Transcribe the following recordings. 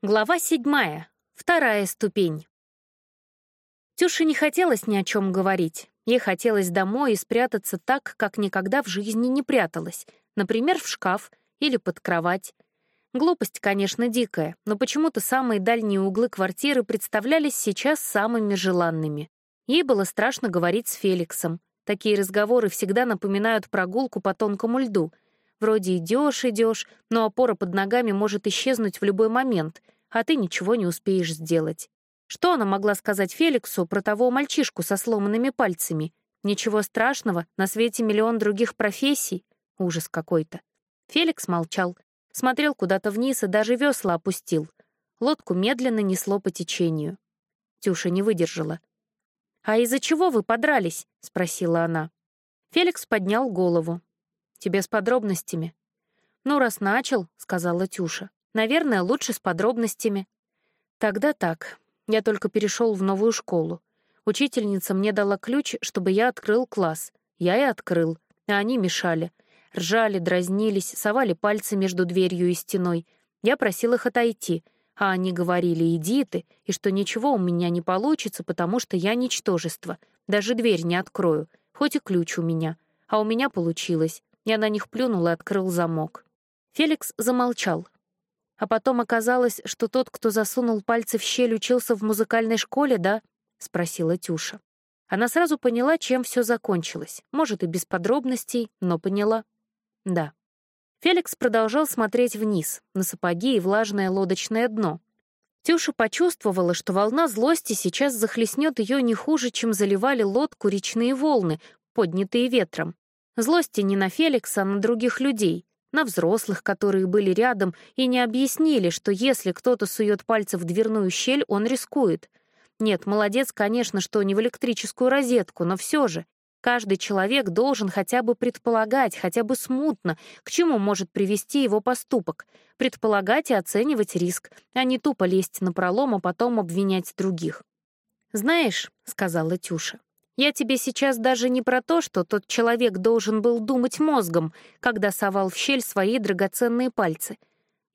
Глава седьмая. Вторая ступень. Тюше не хотелось ни о чем говорить. Ей хотелось домой и спрятаться так, как никогда в жизни не пряталась. Например, в шкаф или под кровать. Глупость, конечно, дикая, но почему-то самые дальние углы квартиры представлялись сейчас самыми желанными. Ей было страшно говорить с Феликсом. Такие разговоры всегда напоминают прогулку по тонкому льду — Вроде идешь, идешь, но опора под ногами может исчезнуть в любой момент, а ты ничего не успеешь сделать. Что она могла сказать Феликсу про того мальчишку со сломанными пальцами? Ничего страшного, на свете миллион других профессий. Ужас какой-то. Феликс молчал, смотрел куда-то вниз и даже весла опустил. Лодку медленно несло по течению. Тюша не выдержала. «А из-за чего вы подрались?» — спросила она. Феликс поднял голову. Тебе с подробностями?» «Ну, раз начал», — сказала Тюша. «Наверное, лучше с подробностями». «Тогда так. Я только перешел в новую школу. Учительница мне дала ключ, чтобы я открыл класс. Я и открыл, а они мешали. Ржали, дразнились, совали пальцы между дверью и стеной. Я просил их отойти, а они говорили «иди ты», и что ничего у меня не получится, потому что я ничтожество, даже дверь не открою, хоть и ключ у меня. А у меня получилось. Я на них плюнул и открыл замок. Феликс замолчал. А потом оказалось, что тот, кто засунул пальцы в щель, учился в музыкальной школе, да? — спросила Тюша. Она сразу поняла, чем все закончилось. Может, и без подробностей, но поняла. Да. Феликс продолжал смотреть вниз, на сапоги и влажное лодочное дно. Тюша почувствовала, что волна злости сейчас захлестнет ее не хуже, чем заливали лодку речные волны, поднятые ветром. Злости не на Феликса, а на других людей, на взрослых, которые были рядом и не объяснили, что если кто-то сует пальцы в дверную щель, он рискует. Нет, молодец, конечно, что не в электрическую розетку, но все же. Каждый человек должен хотя бы предполагать, хотя бы смутно, к чему может привести его поступок, предполагать и оценивать риск, а не тупо лезть на пролом, а потом обвинять других. «Знаешь», — сказала Тюша, я тебе сейчас даже не про то, что тот человек должен был думать мозгом, когда совал в щель свои драгоценные пальцы.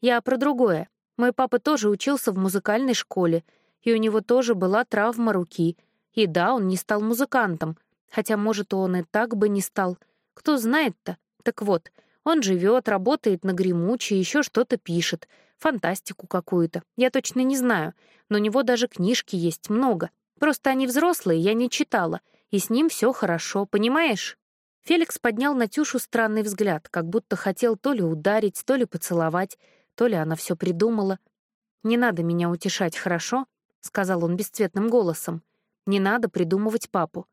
Я про другое. Мой папа тоже учился в музыкальной школе, и у него тоже была травма руки. И да, он не стал музыкантом, хотя, может, он и так бы не стал. Кто знает-то? Так вот, он живет, работает на гремуче, еще что-то пишет, фантастику какую-то. Я точно не знаю, но у него даже книжки есть много. Просто они взрослые, я не читала — и с ним все хорошо, понимаешь?» Феликс поднял на Тюшу странный взгляд, как будто хотел то ли ударить, то ли поцеловать, то ли она все придумала. «Не надо меня утешать, хорошо?» — сказал он бесцветным голосом. «Не надо придумывать папу».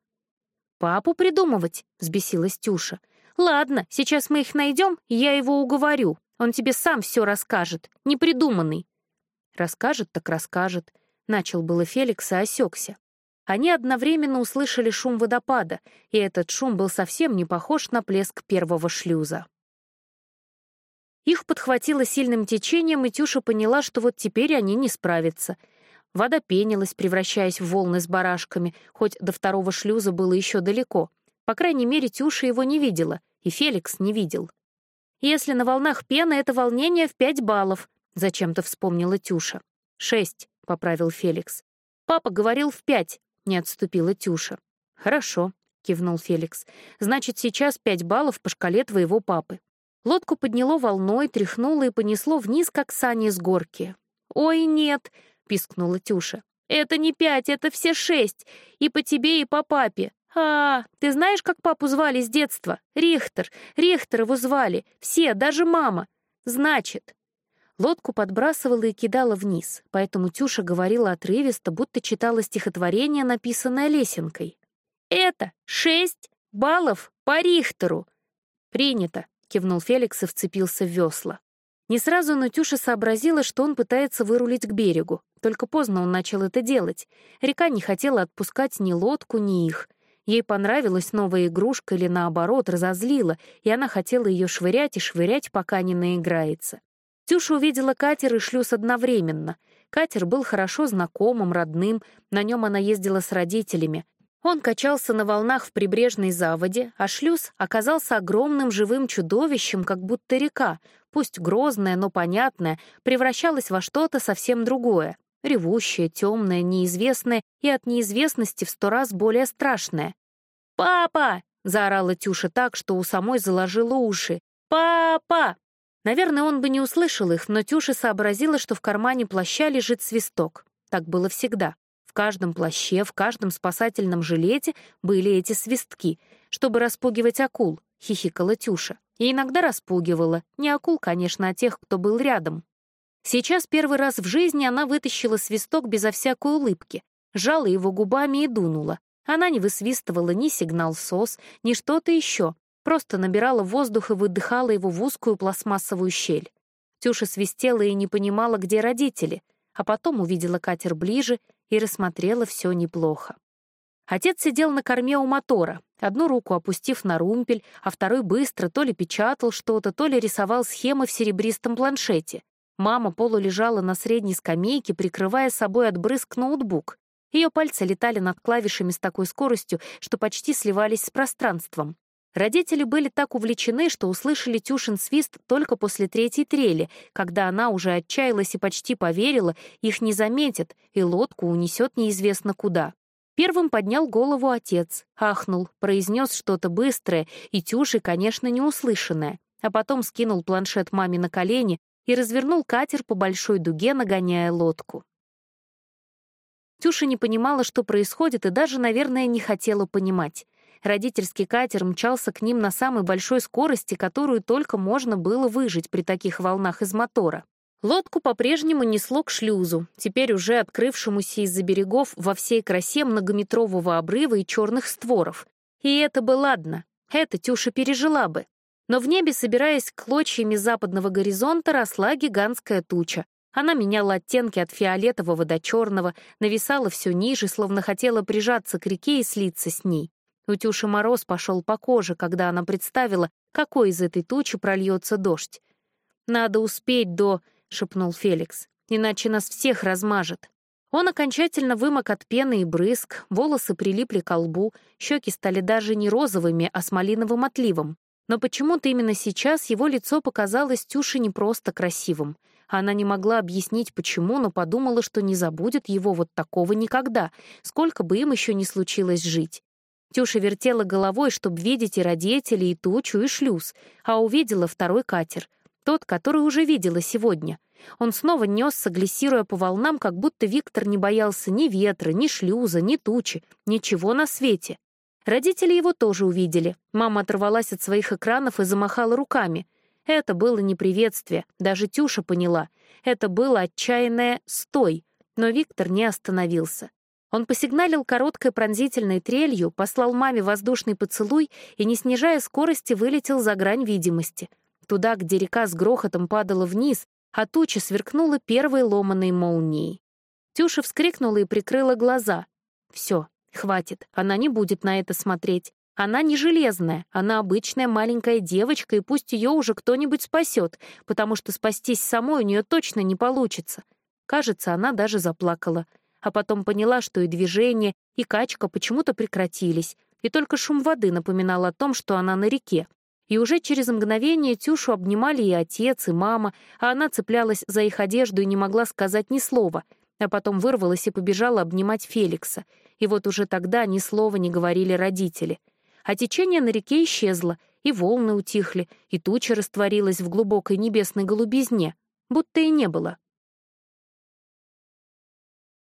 «Папу придумывать?» — взбесилась Тюша. «Ладно, сейчас мы их найдем, и я его уговорю. Он тебе сам все расскажет, непридуманный». «Расскажет, так расскажет», — начал было Феликс и осекся. Они одновременно услышали шум водопада, и этот шум был совсем не похож на плеск первого шлюза. Их подхватило сильным течением, и Тюша поняла, что вот теперь они не справятся. Вода пенилась, превращаясь в волны с барашками, хоть до второго шлюза было еще далеко. По крайней мере, Тюша его не видела, и Феликс не видел. «Если на волнах пена, это волнение в пять баллов», — зачем-то вспомнила Тюша. «Шесть», — поправил Феликс. «Папа говорил в пять, не отступила Тюша. «Хорошо», — кивнул Феликс. «Значит, сейчас пять баллов по шкале твоего папы». Лодку подняло волной, тряхнуло и понесло вниз, как сани с горки. «Ой, нет!» — пискнула Тюша. «Это не пять, это все шесть. И по тебе, и по папе. А, ты знаешь, как папу звали с детства? Рихтер. Рихтер его звали. Все, даже мама. Значит, Лодку подбрасывала и кидала вниз, поэтому Тюша говорила отрывисто, будто читала стихотворение, написанное лесенкой. «Это шесть баллов по Рихтеру!» «Принято», — кивнул Феликс и вцепился в весла. Не сразу, но Тюша сообразила, что он пытается вырулить к берегу. Только поздно он начал это делать. Река не хотела отпускать ни лодку, ни их. Ей понравилась новая игрушка или, наоборот, разозлила, и она хотела ее швырять и швырять, пока не наиграется. Тюша увидела катер и шлюз одновременно. Катер был хорошо знакомым, родным, на нем она ездила с родителями. Он качался на волнах в прибрежной заводе, а шлюз оказался огромным живым чудовищем, как будто река, пусть грозное, но понятное, превращалось во что-то совсем другое, ревущее, темное, неизвестное и от неизвестности в сто раз более страшное. «Папа!» — заорала Тюша так, что у самой заложила уши. «Папа!» Наверное, он бы не услышал их, но Тюша сообразила, что в кармане плаща лежит свисток. Так было всегда. В каждом плаще, в каждом спасательном жилете были эти свистки, чтобы распугивать акул, хихикала Тюша. И иногда распугивала. Не акул, конечно, а тех, кто был рядом. Сейчас первый раз в жизни она вытащила свисток безо всякой улыбки, жала его губами и дунула. Она не высвистывала ни сигнал СОС, ни что-то еще, просто набирала воздух и выдыхала его в узкую пластмассовую щель. Тюша свистела и не понимала, где родители, а потом увидела катер ближе и рассмотрела все неплохо. Отец сидел на корме у мотора, одну руку опустив на румпель, а второй быстро то ли печатал что-то, то ли рисовал схемы в серебристом планшете. Мама полулежала на средней скамейке, прикрывая собой от брызг ноутбук. Ее пальцы летали над клавишами с такой скоростью, что почти сливались с пространством. Родители были так увлечены, что услышали Тюшин свист только после третьей трели, когда она уже отчаялась и почти поверила, их не заметят, и лодку унесет неизвестно куда. Первым поднял голову отец, ахнул, произнес что-то быстрое и Тюши, конечно, неуслышанное, а потом скинул планшет маме на колени и развернул катер по большой дуге, нагоняя лодку. Тюша не понимала, что происходит, и даже, наверное, не хотела понимать родительский катер мчался к ним на самой большой скорости, которую только можно было выжить при таких волнах из мотора. Лодку по-прежнему несло к шлюзу, теперь уже открывшемуся из-за берегов во всей красе многометрового обрыва и черных створов. И это бы ладно, это Тюша пережила бы. Но в небе, собираясь клочьями западного горизонта, росла гигантская туча. Она меняла оттенки от фиолетового до черного, нависала все ниже, словно хотела прижаться к реке и слиться с ней. У Тюши мороз пошел по коже, когда она представила, какой из этой тучи прольется дождь. «Надо успеть до...» — шепнул Феликс. «Иначе нас всех размажет». Он окончательно вымок от пены и брызг, волосы прилипли к лбу, щеки стали даже не розовыми, а с малиновым отливом. Но почему-то именно сейчас его лицо показалось Тюше не просто красивым. Она не могла объяснить, почему, но подумала, что не забудет его вот такого никогда, сколько бы им еще не случилось жить. Тюша вертела головой, чтобы видеть и родителей, и тучу, и шлюз, а увидела второй катер. Тот, который уже видела сегодня. Он снова несся, глиссируя по волнам, как будто Виктор не боялся ни ветра, ни шлюза, ни тучи, ничего на свете. Родители его тоже увидели. Мама оторвалась от своих экранов и замахала руками. Это было не приветствие, даже Тюша поняла. Это было отчаянное «стой», но Виктор не остановился. Он посигналил короткой пронзительной трелью, послал маме воздушный поцелуй и, не снижая скорости, вылетел за грань видимости. Туда, где река с грохотом падала вниз, а туча сверкнула первой ломаной молнией. Тюша вскрикнула и прикрыла глаза. Все, хватит, она не будет на это смотреть. Она не железная, она обычная маленькая девочка, и пусть ее уже кто-нибудь спасет, потому что спастись самой у нее точно не получится. Кажется, она даже заплакала — а потом поняла, что и движение, и качка почему-то прекратились, и только шум воды напоминал о том, что она на реке. И уже через мгновение Тюшу обнимали и отец, и мама, а она цеплялась за их одежду и не могла сказать ни слова, а потом вырвалась и побежала обнимать Феликса. И вот уже тогда ни слова не говорили родители. А течение на реке исчезло, и волны утихли, и туча растворилась в глубокой небесной голубизне, будто и не было